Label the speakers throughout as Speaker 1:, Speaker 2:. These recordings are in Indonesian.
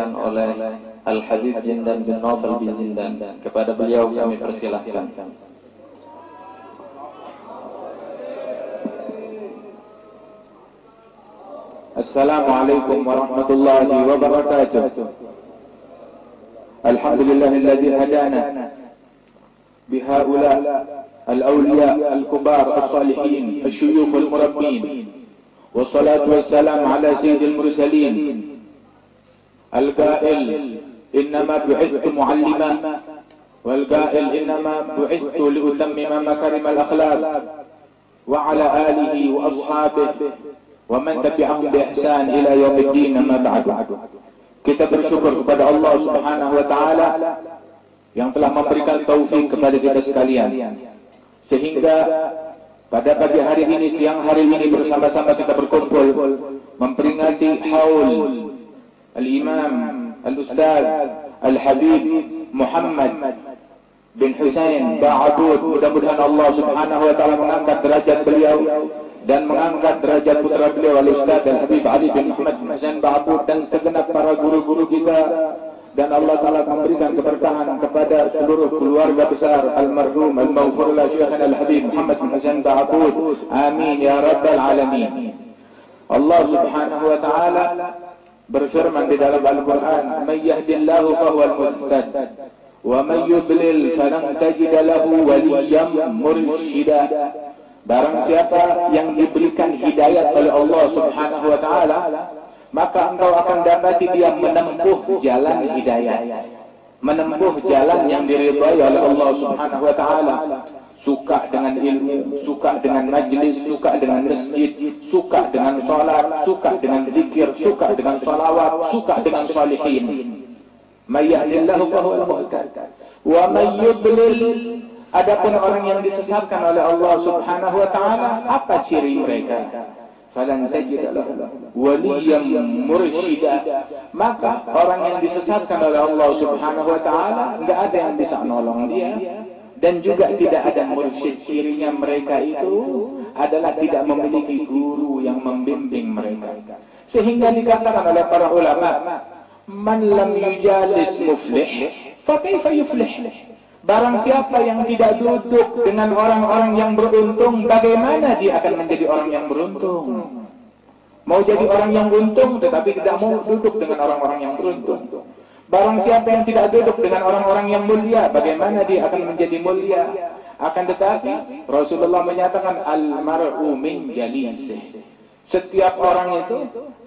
Speaker 1: oleh Al-Habib Jindan bin Nawfal bin Jindan. Kepada beliau kami persilahkan.
Speaker 2: Assalamualaikum warahmatullahi wabarakatuh. Alhamdulillah alladhi hadana بهؤلاء الأولياء الكبار الصالحين الشيوخ المربين والصلاة والسلام على سيد المرسلين القائل إنما بعثت معلما والقائل إنما بعثت لأتمم مكارم الأخلاق وعلى آله وأصحابه ومن تبعهم بإحسان إلى يوم الدين ما بعد kita bersyukur kepada Allah Subhanahu wa taala yang telah memberikan taufik kepada kita sekalian sehingga pada pagi hari ini siang hari ini bersama-sama kita berkumpul memperingati haul Al-Imam Al-Ustaz Al-Habib Muhammad bin Husain Ba'abud mudah-mudahan Allah Subhanahu wa taala mengangkat derajat beliau dan mengangkat derajat putra beliau Al-Ustaz Al-Habib Ali bin Muhammad Husain Ba'abud dan segenap para guru-guru kita dan Allah Ta'ala memberikan keberkahan kepada seluruh keluarga besar almarhum al-mawfurullah Syekhana Al-Habib Muhammad bin Husain Ba'abud amin ya rabbal alamin Allah Subhanahu wa taala berfirman di dalam Al-Quran Man yahdillahu fahuwal muhtad Wa man yudlil falan tajid lahu waliyam mursyida. Barang siapa yang diberikan hidayat oleh Allah subhanahu wa ta'ala Maka engkau akan dapati dia menempuh jalan hidayat Menempuh jalan yang diridhai oleh Allah subhanahu wa ta'ala suka dengan ilmu, suka dengan majlis, suka dengan masjid, suka dengan salat, suka dengan zikir, suka dengan salawat, suka dengan salihin. Mayyahdillahu fahuwal muhtad. Wa may yudlil adapun orang yang disesatkan oleh Allah Subhanahu wa taala, apa ciri mereka? Falan tajid lahu waliyan mursyida. Maka orang yang disesatkan oleh Allah Subhanahu wa taala enggak ada yang bisa nolong dia dan juga tidak ada mursyid cirinya mereka itu adalah tidak memiliki guru yang membimbing mereka. sehingga dikatakan oleh para ulama man lam yujalis muflih fa kaifa yuflih? barang siapa yang tidak duduk dengan orang-orang yang beruntung bagaimana dia akan menjadi orang yang beruntung? mau jadi orang yang beruntung tetapi tidak mau duduk dengan orang-orang yang beruntung Barang siapa yang tidak duduk dengan orang-orang yang mulia, bagaimana dia akan menjadi mulia? Akan tetapi, Rasulullah menyatakan, Al-mar'u min jalisih. Setiap orang itu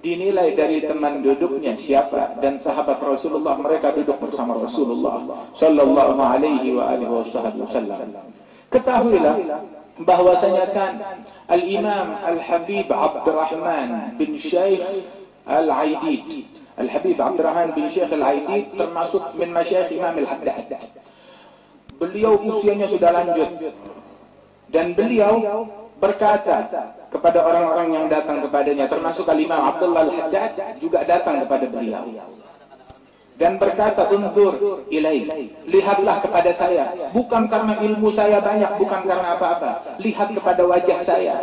Speaker 2: dinilai dari teman duduknya siapa dan sahabat Rasulullah mereka duduk bersama Rasulullah sallallahu alaihi wa alihi wasallam. Ketahuilah bahwasanya kan Al-Imam Al-Habib Abdurrahman bin Syekh Al-Aidid Al-Habib Abdurrahman bin Syekh Al-Aidid termasuk min masyayikh Imam Al-Haddad. Beliau usianya sudah lanjut. Dan beliau berkata kepada orang-orang yang datang kepadanya, termasuk Al-Imam Abdullah Al-Haddad juga datang kepada beliau. Dan berkata, untur ilai, lihatlah kepada saya. Bukan karena ilmu saya banyak, bukan karena apa-apa. Lihat kepada wajah saya.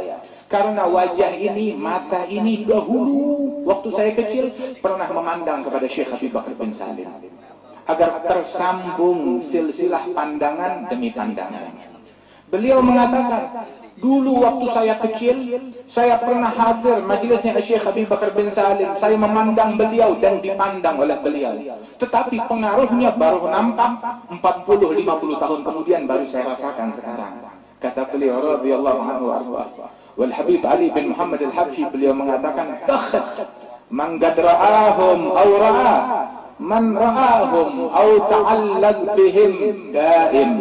Speaker 2: Karena wajah ini, mata ini dahulu waktu saya kecil pernah memandang kepada Syekh Habib Bakar bin Salim. Agar tersambung silsilah pandangan demi pandangan. Beliau mengatakan, dulu waktu saya kecil, saya pernah hadir majelisnya Syekh Habib Bakar bin Salim. Saya memandang beliau dan dipandang oleh beliau. Tetapi pengaruhnya baru nampak 40-50 tahun kemudian baru saya rasakan sekarang. Kata beliau, radhiyallahu anhu Wal Habib Ali bin Muhammad Al-Habsyi beliau mengatakan takhat man qad ra'ahum aw ra'a man ra'ahum aw ta'allaq bihim daim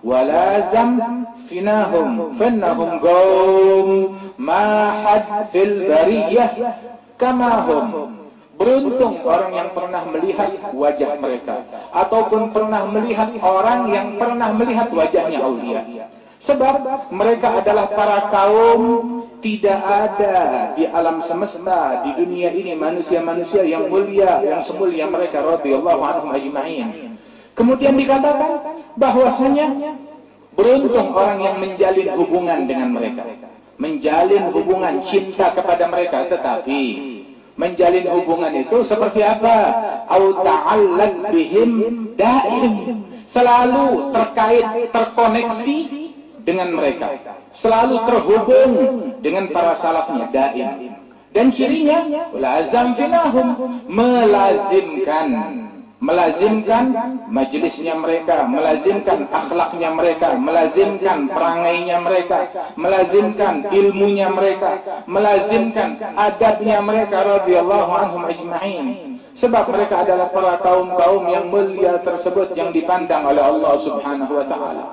Speaker 2: wa lazam finahum fannahum qawm ma had fil bariyah kama hum Beruntung orang yang pernah melihat wajah mereka ataupun pernah melihat orang yang pernah melihat wajahnya aulia. Sebab mereka adalah para kaum tidak ada di alam semesta di dunia ini manusia-manusia yang mulia yang semulia mereka radhiyallahu anhum ajma'in. Kemudian dikatakan bahwasanya beruntung orang yang menjalin hubungan dengan mereka, menjalin hubungan cinta kepada mereka tetapi menjalin hubungan itu seperti apa? Au ta'allaq bihim daim. Selalu terkait, terkoneksi dengan mereka. Selalu terhubung dengan para salafnya daim. Dan cirinya lazam finahum melazimkan melazimkan majlisnya mereka, melazimkan akhlaknya mereka, melazimkan perangainya mereka, melazimkan ilmunya mereka, melazimkan adabnya mereka radhiyallahu anhum ajma'in. Sebab mereka adalah para kaum-kaum yang mulia tersebut yang dipandang oleh Allah Subhanahu wa taala.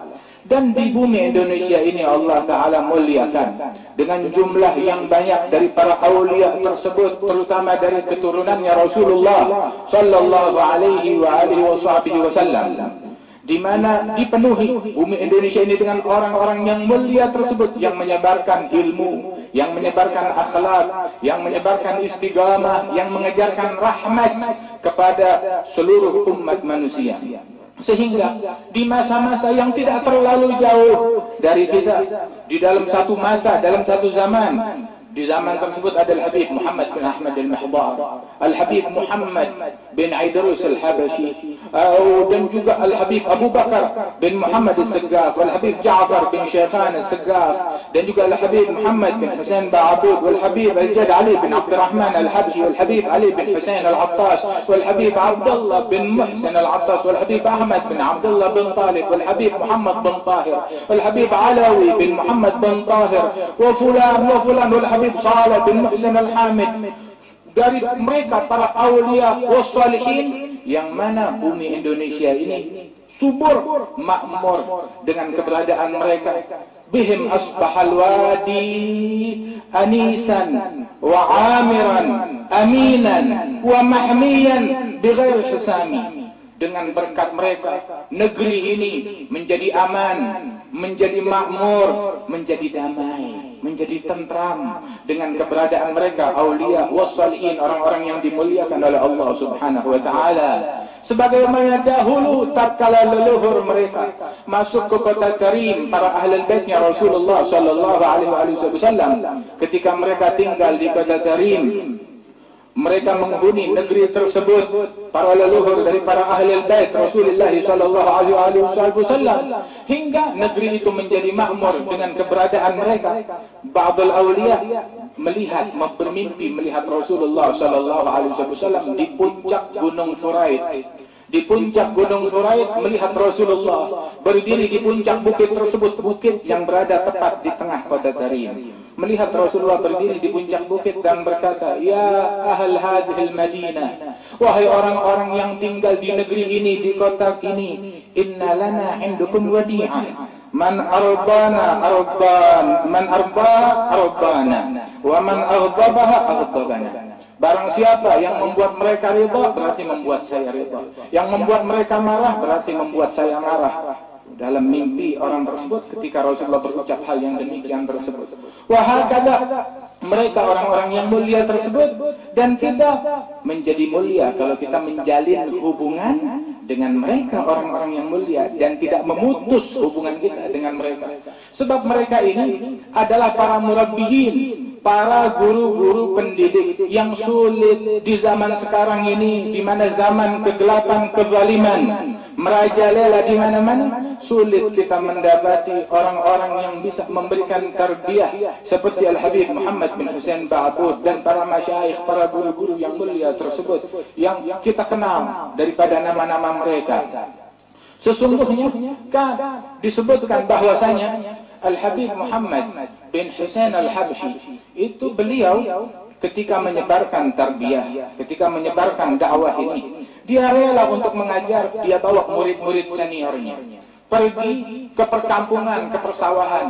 Speaker 2: Dan di bumi Indonesia ini Allah Ta'ala muliakan. Dengan jumlah yang banyak dari para awliya tersebut. Terutama dari keturunannya Rasulullah Sallallahu alaihi wa alihi. Di mana dipenuhi bumi Indonesia ini dengan orang-orang yang mulia tersebut. Yang menyebarkan ilmu. Yang menyebarkan akhlak. Yang menyebarkan istigamah. Yang mengejarkan rahmat kepada seluruh umat manusia. Sehingga di masa-masa yang tidak terlalu jauh dari kita, di dalam satu masa, dalam satu zaman, di zaman tersebut ada Al-Habib Muhammad bin Ahmad Al-Mihdar, Al-Habib Muhammad bin Aidrus Al-Habashi, dan juga Al-Habib Abu Bakar bin Muhammad Al-Segaf, Al-Habib Ja'far bin Syekhan Al-Segaf, dan juga Al-Habib Muhammad bin Hussein Ba'abud, Al-Habib Al-Jad Ali bin Abdul Rahman Al-Habshi, Al-Habib Ali bin Hussein Al-Attas, Al-Habib Abdullah bin Muhsin Al-Attas, Al-Habib Ahmad bin Abdullah bin Talib, Al-Habib Muhammad bin Tahir, Al-Habib Alawi bin Muhammad bin Tahir, wa fulan wa fulan wal-Habib Habib Saleh bin Muhsin Al-Hamid. Dari mereka para awliya wassalihin yang mana bumi Indonesia ini subur makmur dengan keberadaan mereka. Bihim asbahal wadi anisan wa amiran aminan wa mahmiyan bighair hisami. Dengan berkat mereka negeri ini menjadi aman menjadi makmur menjadi damai menjadi tentram dengan keberadaan mereka aulia wassalihin orang-orang yang dimuliakan oleh Allah Subhanahu wa taala. Sebagaimana dahulu tatkala leluhur mereka masuk ke kota Karim para ahli baitnya Rasulullah sallallahu alaihi wasallam ketika mereka tinggal di kota Karim mereka menghuni negeri tersebut para leluhur dari para ahli bait Rasulullah sallallahu alaihi wasallam hingga negeri itu menjadi makmur dengan keberadaan mereka. Ba'dul awliya melihat bermimpi melihat Rasulullah sallallahu alaihi wasallam di puncak gunung Suraid di puncak gunung Suraid melihat Rasulullah berdiri di puncak bukit tersebut bukit yang berada tepat di tengah kota Karim melihat Rasulullah berdiri di puncak bukit dan berkata, Ya ahal hadhil Madinah, wahai orang-orang yang tinggal di negeri ini, di kota ini, inna lana indukum wadi'ah. Man arbana arban, man arba arbana, wa man aghdabaha aghdabana. Barang siapa yang membuat mereka riba, berarti membuat saya riba. Yang membuat mereka marah, berarti membuat saya marah dalam mimpi orang tersebut ketika Rasulullah berucap hal yang demikian tersebut. Wahakala mereka orang-orang yang mulia tersebut dan kita menjadi mulia kalau kita menjalin hubungan dengan mereka orang-orang yang mulia dan tidak memutus hubungan kita dengan mereka. Sebab mereka ini adalah para murabbiyin, para guru-guru pendidik yang sulit di zaman sekarang ini di mana zaman kegelapan kezaliman merajalela di mana-mana sulit kita mendapati orang-orang yang bisa memberikan tarbiyah seperti Al-Habib Muhammad bin Hussein Ba'abud dan para masyayikh, para guru-guru yang mulia tersebut yang kita kenal daripada nama-nama mereka. Sesungguhnya kan disebutkan bahwasanya Al-Habib Muhammad bin Hussein Al-Habshi itu beliau ketika menyebarkan tarbiyah, ketika menyebarkan dakwah ini, dia rela untuk mengajar, dia bawa murid-murid seniornya. Pergi ke perkampungan, ke persawahan.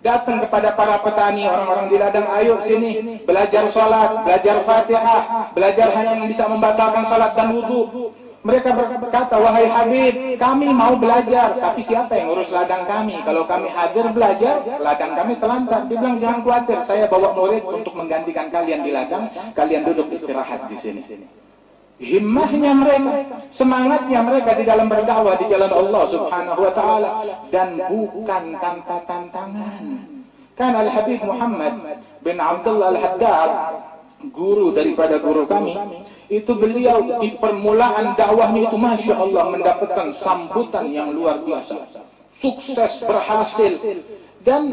Speaker 2: Datang kepada para petani, orang-orang di ladang, ayo sini, belajar sholat, belajar fatihah, belajar hanya yang bisa membatalkan sholat dan wudhu. Mereka berkata, wahai Habib, kami mau belajar, tapi siapa yang urus ladang kami? Kalau kami hadir belajar, ladang kami telantar. Dia bilang, jangan khawatir, saya bawa murid untuk menggantikan kalian di ladang, kalian duduk istirahat di sini. Himmahnya mereka, semangatnya mereka di dalam berdakwah di jalan Allah subhanahu wa ta'ala. Dan bukan tanpa tantangan. Kan Al-Habib Muhammad bin Abdullah Al-Haddad guru daripada guru kami, itu beliau di permulaan dakwahnya itu Masya Allah mendapatkan sambutan yang luar biasa. Sukses, berhasil. Dan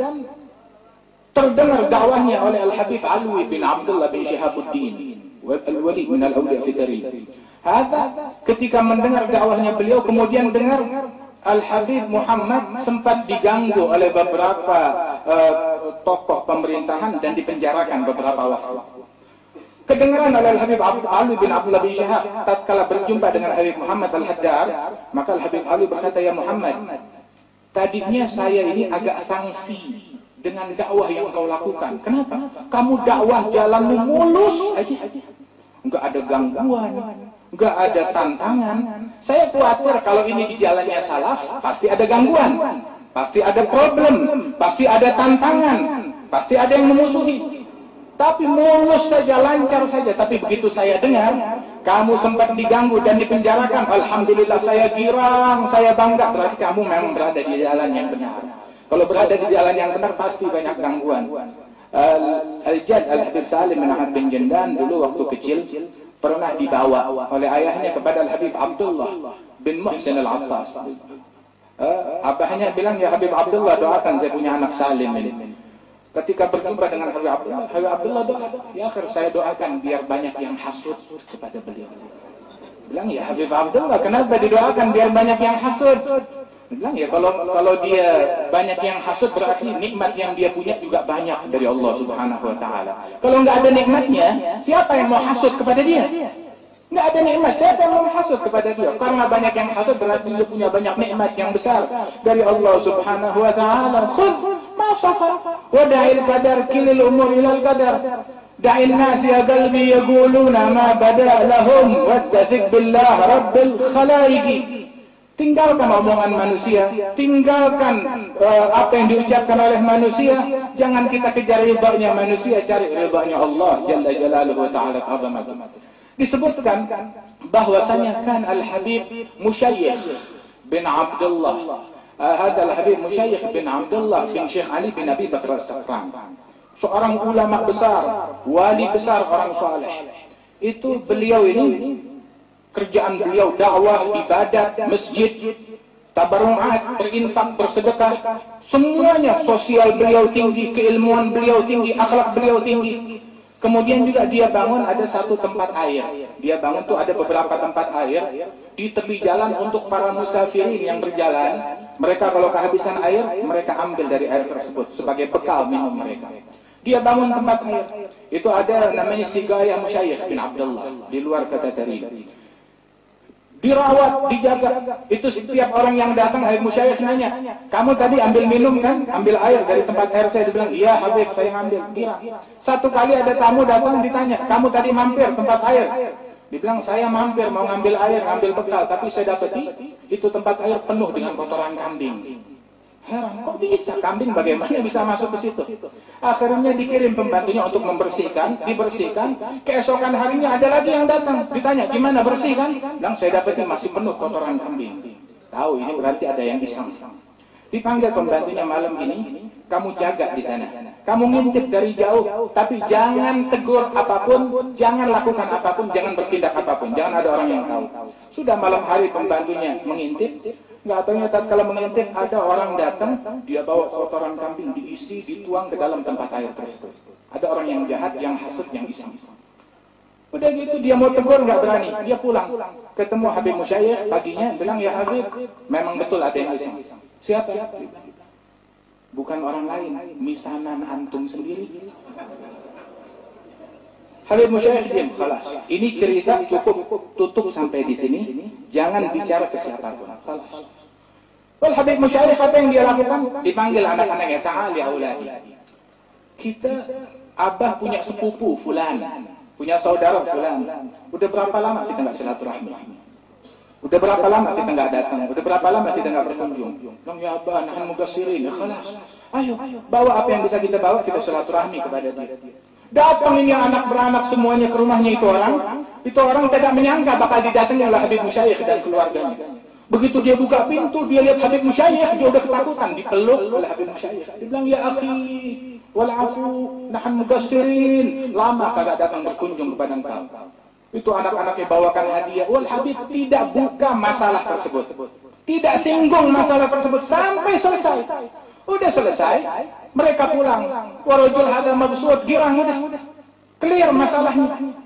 Speaker 2: terdengar dakwahnya oleh Al-Habib Alwi bin Abdullah bin Syihabuddin. Al-Wali min al-Awliya Fitri. Hada ketika mendengar dakwahnya beliau, kemudian dengar Al-Habib Muhammad sempat diganggu oleh beberapa uh, tokoh pemerintahan dan dipenjarakan beberapa waktu. Kedengaran oleh Al-Habib Ali bin Abdullah bin Syahab tatkala berjumpa dengan Habib Muhammad Al-Haddar, maka Al-Habib Ali berkata, "Ya Muhammad, tadinya saya ini agak sangsi dengan dakwah yang kau lakukan. Kenapa? Kamu dakwah jalanmu mulus aja. Enggak ada gangguan, enggak ada tantangan. Saya khawatir kalau ini di jalannya salah, pasti ada gangguan, pasti ada problem, pasti ada tantangan, pasti ada yang memusuhi. Tapi mulus saja, lancar saja. Tapi begitu saya dengar, kamu sempat diganggu dan dipenjarakan. Alhamdulillah saya girang, saya bangga. Berarti kamu memang berada di jalan yang benar. Kalau berada di jalan yang benar, pasti banyak gangguan. Al-Jad Al-Habib Salim bin Ahmad bin Jendan dulu waktu kecil pernah dibawa oleh ayahnya kepada Al-Habib Abdullah bin Muhsin Al-Attas. Uh, abahnya bilang, ya Habib Abdullah doakan saya punya anak Salim ini. Ketika berjumpa dengan Habib Abdullah, Habib Abdullah doa, ya akhir saya doakan biar banyak yang hasud kepada beliau. Bilang ya Habib Abdullah, kenapa didoakan biar banyak yang hasud? Bilang ya kalau kalau dia banyak yang hasud berarti nikmat yang dia punya juga banyak dari Allah Subhanahu Wa Taala. Kalau nggak ada nikmatnya, siapa yang mau hasud kepada dia? Nggak ada nikmat. Siapa yang mau hasud kepada dia? Karena banyak yang hasud berarti dia punya banyak nikmat yang besar dari Allah Subhanahu Wa Taala. Khud ما صفر ودع القدر كل الأمور إلى القدر دع الناس يا قلبي يقولون ما بدا لهم واتثق بالله رب الخلائق Tinggalkan omongan manusia, tinggalkan uh, apa yang diucapkan oleh manusia. Jangan kita kejar ridhonya manusia, cari ridhonya Allah Jalla Jalaluhu Ta'ala Azamatu. disebutkan bahwasanya kan Al-Habib Musyayyikh bin Abdullah. Ah, hada Al-Habib Musyayyikh bin Abdullah bin Syekh Ali bin Abi Bakar Sakran. Seorang ulama besar, wali besar orang soleh. Itu beliau ini kerjaan beliau dakwah, ibadat, masjid, tabarruat, berinfak, bersedekah, semuanya sosial beliau tinggi, keilmuan beliau tinggi, akhlak beliau tinggi. Kemudian juga dia bangun ada satu tempat air. Dia bangun tuh ada beberapa tempat air di tepi jalan untuk para musafirin yang berjalan. Mereka kalau kehabisan air, mereka ambil dari air tersebut sebagai bekal minum mereka. Dia bangun tempat air. Itu ada namanya Sigaya Musyayikh bin Abdullah di luar kata tadi. Dirawat, dijaga. Itu setiap orang yang datang Habib Musyayikh nanya, "Kamu tadi ambil minum kan? Ambil air dari tempat air saya." Dibilang, "Iya, Habib, saya ngambil." Kira. Satu kali ada tamu datang ditanya, "Kamu tadi mampir tempat air?" Dibilang saya mampir mau ngambil air, ngambil bekal, tapi saya dapati itu tempat air penuh dengan kotoran kambing. Heran, kok bisa kambing bagaimana bisa masuk ke situ? Akhirnya dikirim pembantunya untuk membersihkan, dibersihkan. Keesokan harinya ada lagi yang datang, ditanya gimana bersihkan? Bilang saya dapati masih penuh kotoran kambing. Tahu ini berarti ada yang iseng. Dipanggil pembantunya malam ini, kamu jaga di sana. Kamu ngintip dari jauh, tapi jangan tegur apa pun, jangan lakukan apa pun, jangan bertindak apa pun, jangan ada orang yang tahu. Sudah malam hari pembantunya mengintip, nggak tahunya kalau mengintip ada orang datang, dia bawa kotoran kambing diisi, dituang ke dalam tempat air tersebut. Ada orang yang jahat, yang hasut, yang iseng. Udah gitu dia mau tegur nggak berani, dia pulang. Ketemu Habib Musyayikh paginya bilang ya Habib, memang betul ada yang iseng. Siapa? Bukan orang lain, misanan antum sendiri. Habib Musyayikh diam, kalah. Ini cerita cukup tutup sampai di sini. Jangan bicara ke siapa pun. Kalah. Wal Habib Musyayikh apa yang dia lakukan? Dipanggil anak-anaknya, ta'ali auladi. Kita, abah punya sepupu fulan, punya saudara fulan. Udah berapa lama kita nggak silaturahmi? Udah berapa lama kita nggak datang? Udah berapa lama kita nggak berkunjung? Dong ya Abah, nahan mugasirin, ya kelas. Ayo, bawa apa yang bisa kita bawa, kita silaturahmi kepada dia. Datang ini anak beranak semuanya ke rumahnya itu orang. Itu orang tidak menyangka bakal didatangi oleh Habib Musyayikh dan keluarganya. Begitu dia buka pintu, dia lihat Habib Musyayikh, dia udah ketakutan. Dipeluk oleh Habib Musyayikh. Dia bilang, ya akhi, Walafu nahan mugassirin. Lama kagak datang berkunjung kepada engkau. Itu anak-anaknya bawakan hadiah. Wal Habib tidak buka masalah tersebut. Tidak singgung masalah tersebut sampai selesai. Udah selesai, mereka pulang. Warajul hadha mabsud, girang udah. Clear masalahnya.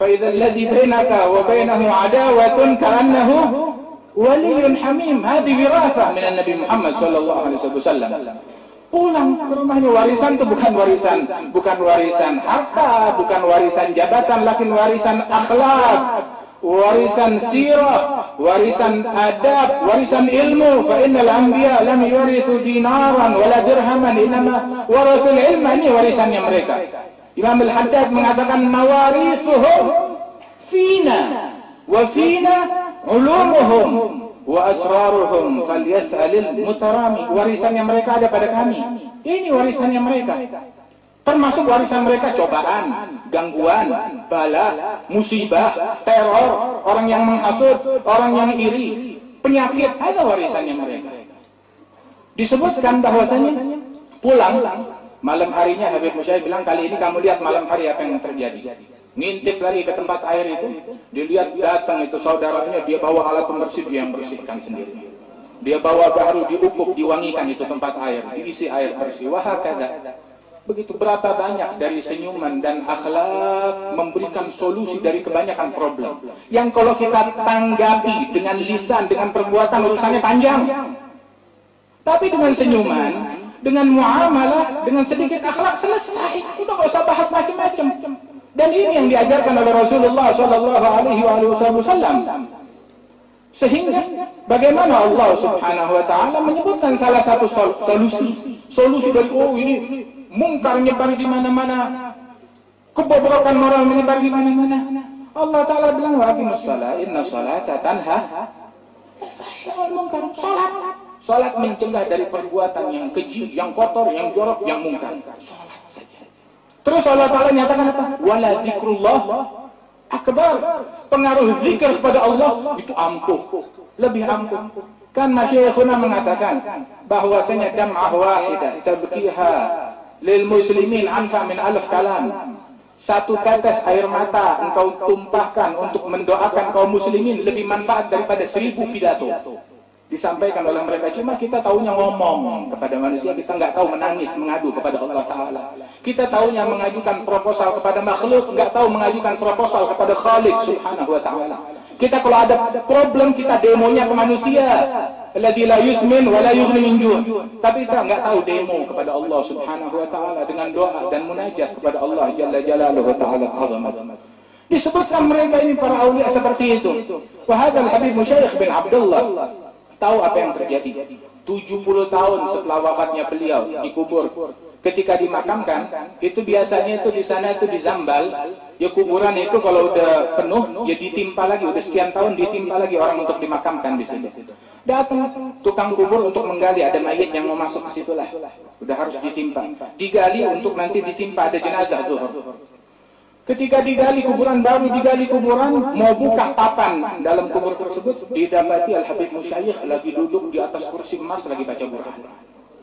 Speaker 2: فإذا الذي بينك وبينه عداوة كأنه ولي حميم هذه وراثة من النبي محمد صلى الله عليه وسلم pulang ke rumahnya warisan itu bukan warisan bukan warisan harta bukan warisan jabatan lakin warisan akhlak warisan sirah warisan adab warisan ilmu. Fa innal anbiya lam yurithu dinaran wala dirhaman inma warathul ilma ini warisannya mereka. Imam Al-Haddad mengatakan mawarithuhum fina wa fina ulumuhum wa asraruhum falyas'alil mutarami warisannya mereka ada pada kami. Ini warisannya mereka. Termasuk warisan mereka cobaan gangguan bala musibah teror orang yang menghasut orang yang iri penyakit ada warisannya mereka. Disebutkan bahwasanya pulang malam harinya Habib Musyahid bilang kali ini kamu lihat malam hari apa yang terjadi ngintip lagi ke tempat air itu dilihat datang itu saudaranya dia bawa alat pembersih dia yang bersihkan sendiri. Dia bawa baru diupuk diwangikan itu tempat air diisi air bersih. Wahakada begitu berapa banyak dari senyuman dan akhlak memberikan solusi dari kebanyakan problem. Yang kalau kita tanggapi dengan lisan dengan perbuatan urusannya panjang. Tapi dengan senyuman dengan muamalah, dengan sedikit akhlak selesai. Udah gak usah bahas macam-macam. Dan ini yang diajarkan oleh Rasulullah Sallallahu Alaihi Wasallam. Sehingga bagaimana Allah Subhanahu Wa Taala menyebutkan salah satu solusi, solusi dari oh ini mungkar nyebar di mana-mana, kebobrokan moral menyebar di mana-mana. Allah Taala bilang wa shalah, inna salata tanha mungkar salat Salat mencegah dari perbuatan yang keji, yang kotor, yang jorok, yang mungkar. Salat. Terus Allah Ta'ala nyatakan apa? Wala zikrullah akbar. Pengaruh zikir kepada Allah itu ampuh. Lebih ampuh. Kan masyayikhuna mengatakan bahwasanya dam'ah wahidah tabkiha lil muslimin anfa min alf kalam. Satu tetes air mata engkau tumpahkan untuk mendoakan kaum muslimin lebih manfaat daripada seribu pidato disampaikan oleh mereka. Cuma kita tahunya ngomong kepada manusia kita nggak tahu menangis mengadu kepada Allah Taala. Kita tahunya mengajukan proposal kepada makhluk nggak tahu mengajukan proposal kepada Khalik Subhanahu Wa Taala. Kita kalau ada problem kita demonya ke manusia. Alladzi la yusmin wa la tapi kita nggak tahu demo kepada Allah Subhanahu Wa Taala dengan doa dan munajat kepada Allah Jalla Jalaluhu Taala disebutkan mereka ini para aulia seperti itu. Wa Habib Musyayikh bin Abdullah Tahu apa yang terjadi? 70 tahun setelah wafatnya beliau dikubur. Ketika dimakamkan, itu biasanya itu di sana itu di Zambal, ya kuburan itu kalau udah penuh, ya ditimpa lagi, udah sekian tahun ditimpa lagi orang untuk dimakamkan di situ. Datang tukang kubur untuk menggali, ada mayat yang mau masuk ke situ lah. Udah harus ditimpa. Digali untuk nanti ditimpa ada jenazah zuhur. Ketika digali kuburan baru, digali kuburan, mau buka papan dalam kubur tersebut, didapati Al-Habib Musyayikh lagi duduk di atas kursi emas lagi baca Quran.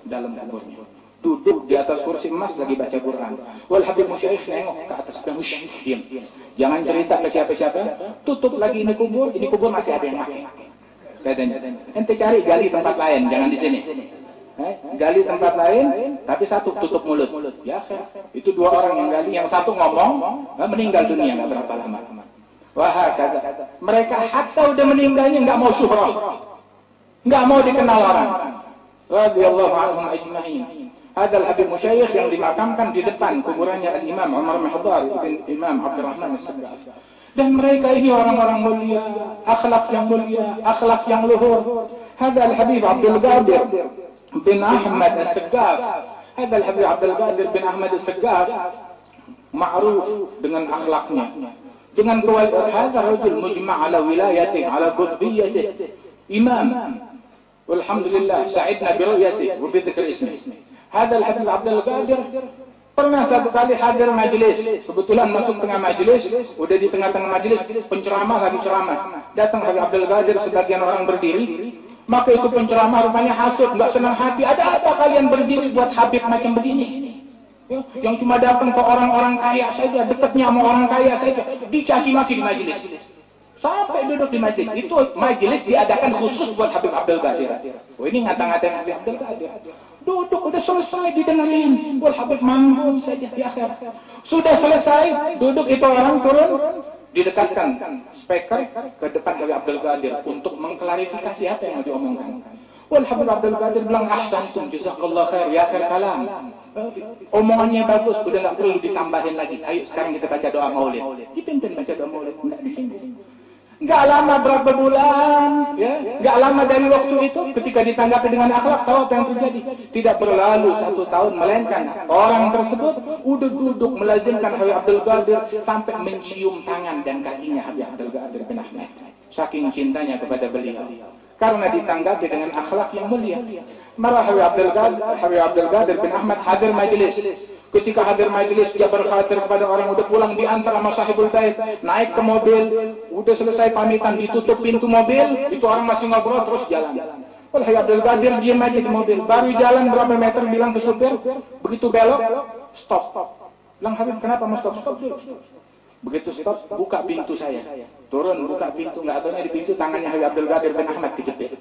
Speaker 2: Dalam kuburnya. Duduk di atas kursi emas lagi baca Quran. Wal Habib Musyayikh nengok ke atas dan diam. Jangan cerita ke siapa-siapa. Tutup lagi ini kubur, ini kubur masih ada yang pakai. Ente cari gali tempat lain, jangan di sini. Eh, gali tempat lain, tapi satu tutup mulut. Ya, itu dua orang yang gali, yang satu ngomong, eh, meninggal dunia nggak berapa lama. Wah, kata. Mereka hatta udah meninggalnya nggak mau syuhrah, nggak mau dikenal orang. Radiyallahu anhum. Hadal Habib Musyayikh yang dimakamkan di depan kuburannya Al-Imam Umar Mahdar bin Imam Abdurrahman As-Sabbah. Dan mereka ini orang-orang mulia, akhlak yang mulia, akhlak yang luhur. Hadal Habib Abdul Qadir bin Ahmad As-Segaf. Ada Habib Abdul Qadir bin Ahmad As-Segaf ma'ruf dengan akhlaknya. Dengan kualitas hadha rajul mujma' ala wilayatih, ala qutbiyatih. Imam. Bi ru'yatih wa bi dzikr ismih. Hadha Habib Abdul Qadir Pernah satu kali hadir majelis, kebetulan masuk tengah majelis, udah di tengah-tengah majelis, penceramah lagi ceramah. Datang Habib Abdul Qadir, sebagian orang berdiri, maka itu penceramah rupanya hasut, nggak senang hati. Ada apa kalian berdiri buat Habib macam begini? Ya, yang cuma datang ke orang-orang kaya saja, dekatnya sama orang kaya saja, dicaci maki di majelis. Sampai duduk di majelis. Itu majelis diadakan khusus buat Habib Abdul Qadir. Oh ini ngata-ngatain Habib Abdul Qadir. Duduk, udah selesai didengarin. Buat Habib manggung saja di akhir. Sudah selesai, duduk itu orang turun, didekatkan speaker ke depan Habib Abdul Qadir untuk mengklarifikasi apa yang diomongkan. Wal Habib Abdul Qadir bilang ahsantum jazakallah khair ya khair kalam. Omongannya bagus, udah nggak perlu ditambahin lagi. Ayo sekarang kita baca doa maulid. Dipimpin baca doa maulid, nggak disinggung. Nggak lama berapa bulan, ya, nggak lama dari waktu itu ketika ditanggapi dengan akhlak, tahu apa yang terjadi? Tidak berlalu satu tahun, melainkan orang tersebut udah duduk melazimkan Habib Abdul Qadir sampai mencium tangan dan kakinya Habib Abdul Qadir bin Ahmad. Saking cintanya kepada beliau. Karena ditanggapi dengan akhlak yang mulia. Marah Habib Abdul Qadir, Habib Abdul Qadir bin Ahmad hadir majelis. Ketika hadir majelis dia berkhatir kepada orang udah pulang di antara masahibul bait, naik ke mobil, udah selesai pamitan ditutup pintu mobil, itu orang masih ngobrol terus jalan. Habib Abdul Qadir diam aja di mobil, baru jalan berapa meter bilang ke supir, begitu belok, stop. Bilang Habib kenapa mau stop? Stop. Begitu stop, buka pintu saya. Turun, buka pintu, nggak tahunya di pintu tangannya Habib Abdul Qadir bin Ahmad kejepit.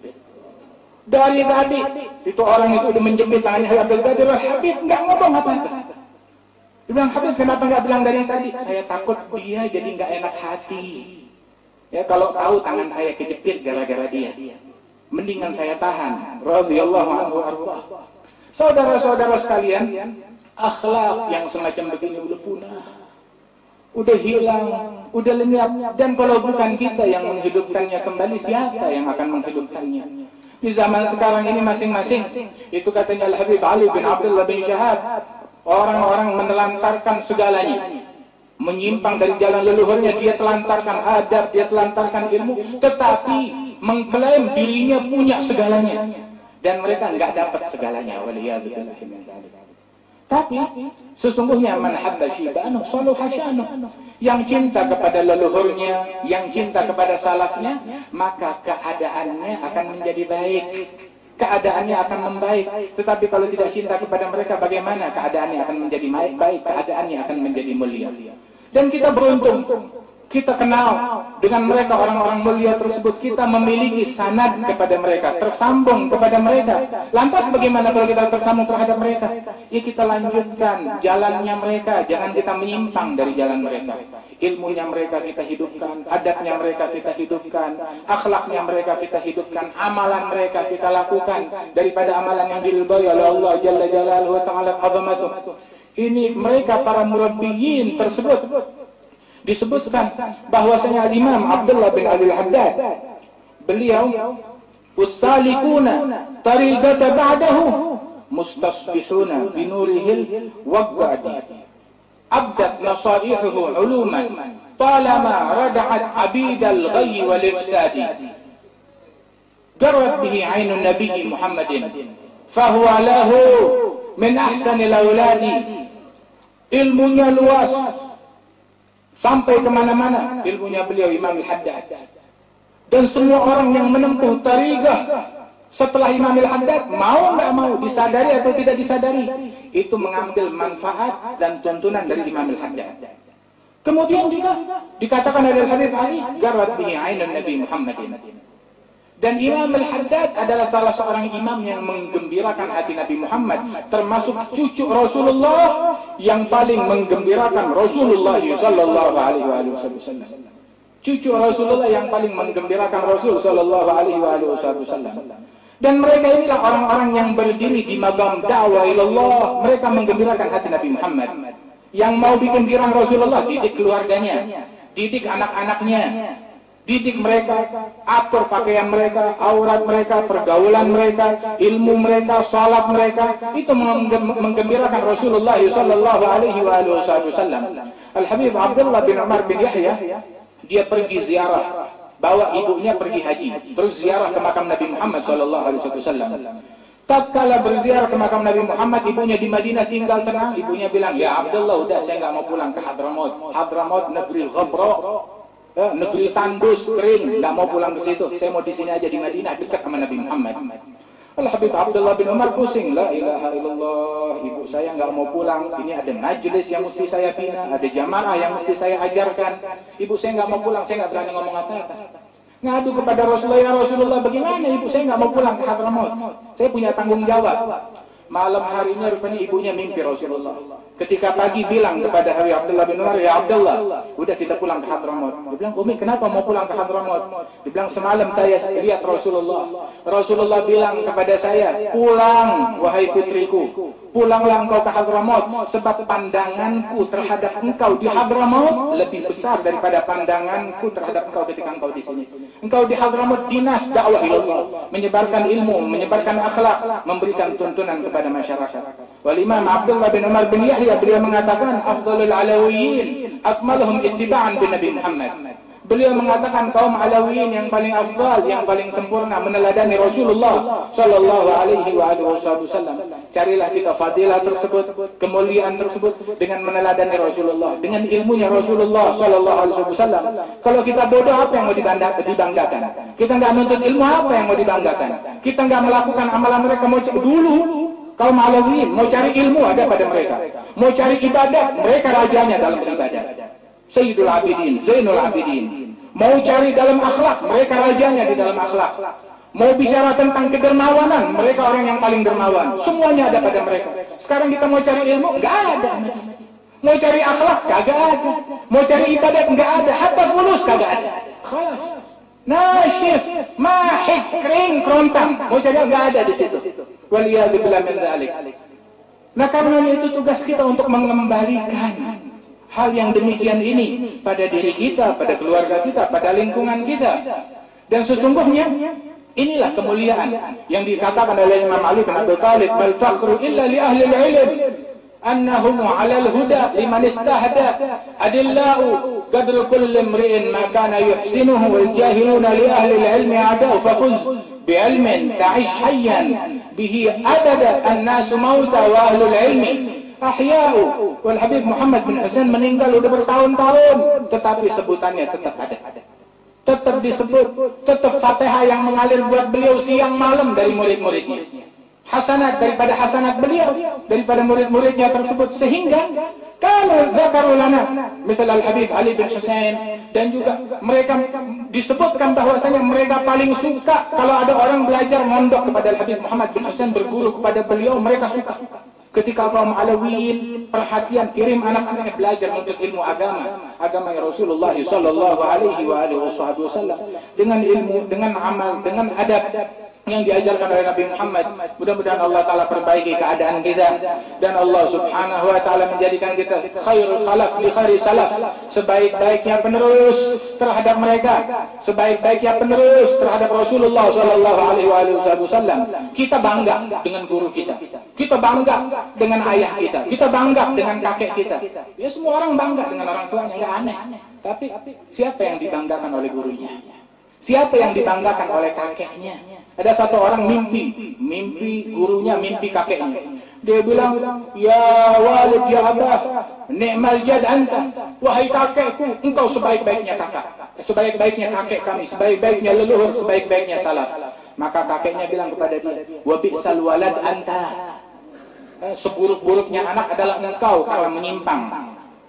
Speaker 2: Dari tadi, itu orang itu udah menjepit tangannya Habib Abdul Qadir, Habib nggak ngomong apa-apa. Dia bilang, Habib kenapa nggak bilang dari tadi? Saya takut dia jadi nggak enak hati. Ya kalau tahu tangan saya kejepit gara-gara dia. Mendingan saya tahan. Radhiyallahu anhu arwah. Saudara-saudara sekalian, akhlak yang semacam begini udah punah. Udah hilang, udah lenyap. Dan kalau bukan kita yang menghidupkannya kembali, siapa yang akan menghidupkannya? Di zaman sekarang ini masing-masing, itu katanya Al-Habib Ali bin Abdullah bin Syahab, Orang-orang menelantarkan segalanya. Menyimpang dari jalan leluhurnya, dia telantarkan adab, dia telantarkan ilmu. Tetapi mengklaim dirinya punya segalanya. Dan mereka enggak dapat segalanya. Tapi sesungguhnya man habba syibanu salu. Yang cinta kepada leluhurnya, yang cinta kepada salafnya, maka keadaannya akan menjadi baik keadaannya akan membaik. Tetapi kalau tidak cinta kepada mereka, bagaimana keadaannya akan menjadi baik, baik keadaannya akan menjadi mulia. Dan kita beruntung, kita kenal dengan mereka orang-orang mulia tersebut, kita memiliki sanad kepada mereka, tersambung kepada mereka. Lantas bagaimana kalau kita tersambung terhadap mereka? Ya kita lanjutkan jalannya mereka, jangan kita menyimpang dari jalan mereka. Ilmunya mereka kita hidupkan, adatnya mereka kita hidupkan, akhlaknya mereka kita hidupkan, amalan mereka kita lakukan daripada amalan yang diridhai oleh Allah Jalla Jalaluhu Ta'ala azamatuh. Ini mereka para murabbiyin tersebut disebutkan bahwasanya Imam Abdullah bin Ali Al-Haddad beliau usalikuna tariqata ba'dahu mustasbihuna binurihil waqadi abdat nasaihuhu uluman talama rada'at abid al-ghayy wal-ifsadi جرت به عين النبي محمد فهو له من أحسن الأولاد ilmunya luas Sampai kemana-mana ilmunya beliau Imam Al-Haddad. Dan semua orang yang menempuh tarigah setelah Imam Al-Haddad, mau nggak mau, disadari atau tidak disadari, itu mengambil manfaat dan tuntunan dari Imam Al-Haddad. Kemudian juga dikatakan oleh Habib Ali, Garat bihi ainun Nabi Muhammadin. Dan Imam Al-Haddad adalah salah seorang imam yang menggembirakan hati Nabi Muhammad. Termasuk cucu Rasulullah yang paling menggembirakan Rasulullah Sallallahu Alaihi Wasallam. Cucu Rasulullah yang paling menggembirakan Rasul Sallallahu Alaihi Wasallam. Dan mereka inilah orang-orang yang berdiri di magam dakwah ilallah. Mereka menggembirakan hati Nabi Muhammad. Yang mau bikin girang Rasulullah, didik keluarganya. Didik anak-anaknya didik mereka, atur pakaian mereka, aurat mereka, pergaulan mereka, ilmu mereka, salat mereka, itu menggembirakan Rasulullah sallallahu alaihi wasallam. Al Habib Abdullah bin Umar bin Yahya, dia pergi ziarah, bawa ibunya pergi haji, terus ziarah ke makam Nabi Muhammad sallallahu alaihi wasallam. Tatkala berziarah ke makam Nabi Muhammad, ibunya di Madinah tinggal tenang. Ibunya bilang, ya Abdullah, udah saya nggak mau pulang ke Hadramaut. Hadramaut negeri Ghabra, eh, negeri tandus kering, nggak mau pulang ke situ. Saya mau di sini aja di Madinah dekat sama Nabi Muhammad. Al-Habib Abdullah bin Umar pusing. La ilaha illallah. Ibu saya nggak mau pulang. Ini ada majelis yang mesti saya bina. Ada jamaah yang mesti saya ajarkan. Ibu saya nggak mau pulang. Saya nggak berani ngomong apa-apa. Ngadu kepada Rasulullah. Ya Rasulullah bagaimana ibu saya nggak mau pulang ke Hadramaut. Saya punya tanggung jawab. Malam harinya rupanya ibunya mimpi Rasulullah. Ketika pagi bilang kepada Hari Abdullah bin Umar, Ya Abdullah, udah kita pulang ke Hadramaut. Dia bilang, Umi kenapa mau pulang ke Hadramaut? Dia bilang, semalam saya lihat Rasulullah. Rasulullah bilang kepada saya, pulang wahai putriku. Pulanglah engkau ke Hadramaut. Sebab pandanganku terhadap engkau di Hadramaut lebih besar daripada pandanganku terhadap engkau ketika engkau di sini. Engkau di Hadramaut dinas dakwah ilallah. Menyebarkan ilmu, menyebarkan akhlak, memberikan tuntunan kepada masyarakat. Wal Imam Abdullah bin Umar bin Yahya beliau mengatakan afdalul alawiyin akmaluhum ittiba'an bin Nabi Muhammad. Beliau mengatakan kaum alawiyin yang paling afdal, yang paling sempurna meneladani Rasulullah sallallahu alaihi wa alihi wasallam. Carilah kita fadilah tersebut, kemuliaan tersebut dengan meneladani Rasulullah, dengan ilmunya Rasulullah sallallahu alaihi wasallam. Kalau kita bodoh apa yang mau dibanggakan? Kita enggak menuntut ilmu apa yang mau dibanggakan? Kita enggak melakukan amalan mereka mau dulu kaum alawiyin mau cari ilmu ada pada mereka. Mau cari ibadat, mereka rajanya dalam beribadat. Sayyidul Abidin, Zainul Abidin. Mau cari dalam akhlak, mereka rajanya di dalam akhlak. Mau bicara tentang kedermawanan, mereka orang yang paling dermawan. Semuanya ada pada mereka. Sekarang kita mau cari ilmu, enggak ada. Mau cari akhlak, kagak ada. Mau cari ibadat, enggak ada. Hatta fulus, kagak ada. Khalas. Nasyif, mahik, kering, kerontang. Mau cari enggak ada di situ. Waliyahzubillah min dzalik. Nah karena itu tugas kita untuk mengembalikan hal yang demikian ini pada diri kita, pada keluarga kita, pada lingkungan kita. Dan sesungguhnya inilah kemuliaan yang dikatakan oleh Imam Ali bin Abi Thalib, "Bal fakhru illa li ahli al-ilm." أنهم على الهدى لمن استهدى أدلاء قدر كل امرئ ما كان يحسنه والجاهلون لأهل العلم أعداء فخذ بعلم تعيش حيا به أبدا الناس موتى وأهل العلم أحياء والحبيب Muhammad bin Hasan meninggal udah bertahun-tahun tetapi sebutannya tetap ada tetap disebut tetap fatihah yang mengalir buat beliau siang malam dari murid-muridnya Hasanat daripada hasanat beliau daripada murid-muridnya tersebut. Sehingga kalau zakaru lana misal Al-Habib Ali bin Husain dan juga mereka disebutkan bahwasanya mereka paling suka kalau ada orang belajar mondok kepada Al-Habib Muhammad bin Husain berguru kepada beliau mereka suka. Ketika kaum Alawiyin perhatian kirim anak-anaknya belajar untuk ilmu agama agama Rasulullah sallallahu alaihi wa alihi wasallam. Dengan ilmu dengan amal dengan adab yang diajarkan oleh Nabi Muhammad. Mudah-mudahan Allah Ta'ala perbaiki keadaan kita. Dan Allah Subhanahu Wa Ta'ala menjadikan kita khairul khalaf li khairi salaf. Sebaik-baiknya penerus terhadap mereka. Sebaik-baiknya penerus terhadap Rasulullah Sallallahu Alaihi Wasallam. Kita bangga dengan guru kita. Kita bangga dengan ayah kita. Kita bangga dengan kakek kita. Ya semua orang bangga dengan orang tuanya. Nggak aneh. Tapi siapa yang dibanggakan oleh gurunya? Siapa yang dibanggakan oleh kakeknya? Ada satu orang mimpi, mimpi gurunya, mimpi kakeknya. Dia bilang, Ya walid ya abah, ni'mal jad anta. Wahai kakekku, engkau sebaik-baiknya kakak. Sebaik-baiknya kakek kami, sebaik-baiknya leluhur, sebaik-baiknya salaf. Maka kakeknya bilang kepada dia, Wa anta. Seburuk-buruknya anak adalah engkau karena menyimpang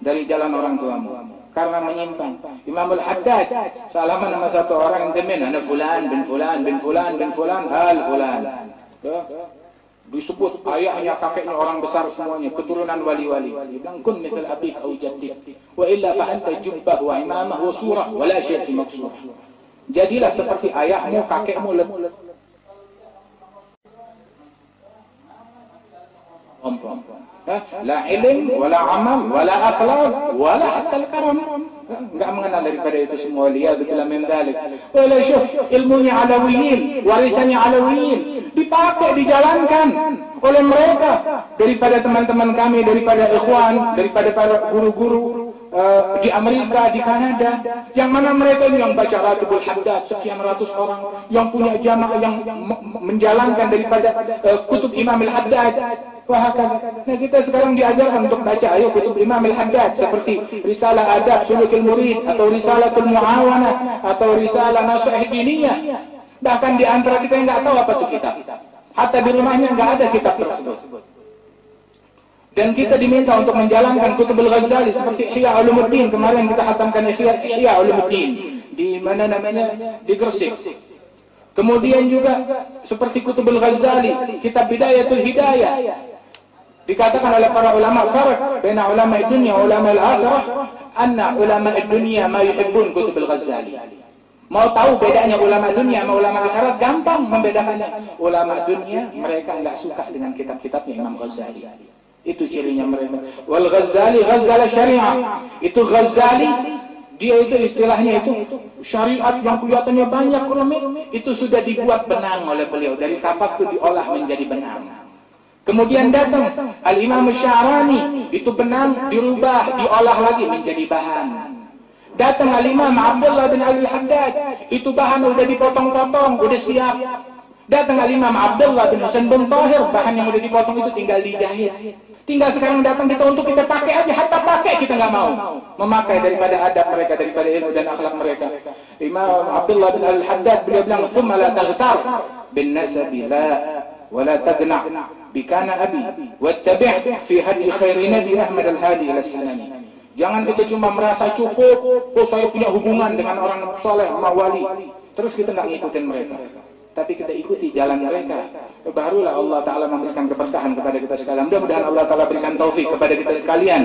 Speaker 2: dari jalan orang tuamu karena menyimpang. Imam Al-Haddad salaman sama satu orang demen, ana fulan bin fulan bin fulan bin fulan hal fulan. Ya. Disebut ayahnya, kakeknya orang besar semuanya, keturunan wali-wali. Bilang kun mithal abik au jaddik. Wa illa fa anta jubbah wa imamah wa surah wa la syai' maksurah. Jadilah seperti ayahmu, kakekmu, La ilm, wala amal, wala akhlak, wala hatta al-karam. Enggak mengenal daripada itu semua. Liyadzubillah min dhalik. Wala syuf, ilmunya alawiyin, warisannya alawiyin. Dipakai, dijalankan oleh mereka. Daripada teman-teman kami, daripada ikhwan, daripada para guru-guru uh, di Amerika, di Kanada. Yang mana mereka yang baca Ratibul Haddad, sekian ratus orang. Yang punya jamaah yang menjalankan daripada uh, kutub Imam Al-Haddad. Nah kita sekarang diajarkan untuk baca ayo kutub Imam Al-Haddad seperti Risalah Adab Sulukul Murid atau Risalah Muawana atau Risalah Nasihat Diniyah. Bahkan di antara kita yang nggak tahu apa itu kitab. Hatta di rumahnya nggak ada kitab tersebut. Dan kita diminta untuk menjalankan Kutubul Ghazali seperti Ihya Ulumuddin kemarin kita hatamkan Ihya, Ihya Ulumuddin di mana namanya di Gresik. Kemudian juga seperti Kutubul Ghazali, kitab Bidayatul Hidayah. Dikatakan oleh para ulama farq baina ulama dunia ulama al-akhirah anna ulama dunia ma yuhibbun Kutubul Ghazali. Mau tahu bedanya ulama dunia sama ulama akhirat gampang membedakannya. Ulama dunia mereka enggak suka dengan kitab-kitabnya Imam Ghazali. Itu cirinya mereka. Wal Ghazali Ghazali syariah. Itu Ghazali dia itu istilahnya itu syariat yang kelihatannya banyak rumit itu sudah dibuat benang oleh beliau dari kapas itu diolah menjadi benang. Kemudian datang Al Imam Syarani itu benang dirubah diolah lagi menjadi bahan. Datang Al Imam Abdullah bin Al Haddad itu bahan sudah dipotong-potong sudah siap. Datang Al Imam Abdullah bin Hasan bin Tahir bahan yang sudah dipotong itu tinggal dijahit. Tinggal sekarang datang kita untuk kita pakai aja, hatta pakai kita nggak mau. Memakai daripada adab mereka, daripada ilmu dan akhlak mereka. Imam Abdullah bin Al-Haddad beliau bilang, "Summa la taghtar bin nasabi la wa la tagna bikana abi wattabi' fi hadi khairi nabi Ahmad Al-Hadi ila sanani." Jangan kita cuma merasa cukup, oh saya punya hubungan dengan orang soleh, sama wali. Terus kita nggak ngikutin mereka. Tapi kita ikuti jalan mereka. Barulah Allah Ta'ala memberikan keberkahan kepada kita sekalian. Mudah-mudahan Allah Ta'ala berikan taufik kepada kita sekalian.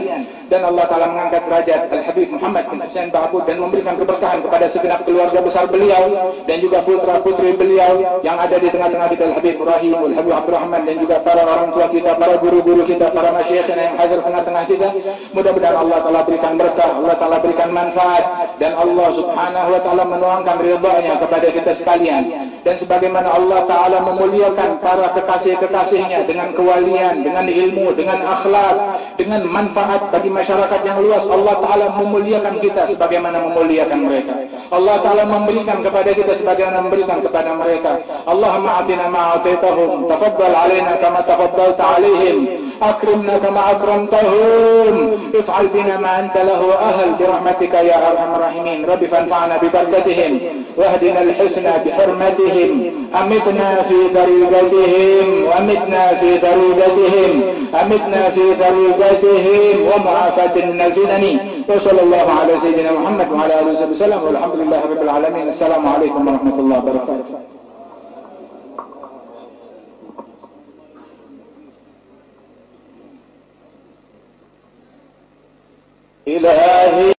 Speaker 2: Dan Allah Ta'ala mengangkat derajat Al-Habib Muhammad bin Hussein Ba'abud dan memberikan keberkahan kepada segenap keluarga besar beliau. Dan juga putra-putri beliau yang ada di tengah-tengah kita Al-Habib Ibrahim, Al-Habib Abdul Rahman dan juga para orang tua kita, para guru-guru kita, para masyikhina yang hadir tengah-tengah kita. Mudah-mudahan Allah Ta'ala berikan berkah, Allah Ta'ala berikan manfaat. Dan Allah Subhanahu Wa Ta'ala menuangkan ridhanya kepada kita sekalian. Dan sebagaimana Allah Ta'ala memuliakan para kekasih-kekasihnya dengan kewalian, dengan ilmu, dengan akhlak, dengan manfaat bagi masyarakat yang luas. Allah Ta'ala memuliakan kita sebagaimana memuliakan mereka. Allah Ta'ala memberikan kepada kita sebagaimana memberikan kepada mereka. Allahumma atina ma'atitahum, tafaddal alaina kama tafaddalta alaihim, akrimna kama akramtahum, if'al bina ma anta lahu ahal birahmatika ya arhamar rahimin. Rabbi fanfa'na bibarakatihim, wahdina al-husna bihurmatihim, amitna fi طريقتهم ومتنا في طريقتهم أمتنا في طريقتهم ومعافاة النجدن وصلى الله على سيدنا محمد وعلى آله وسلم والحمد الحمد لله رب العالمين السلام عليكم ورحمة الله وبركاته إلهي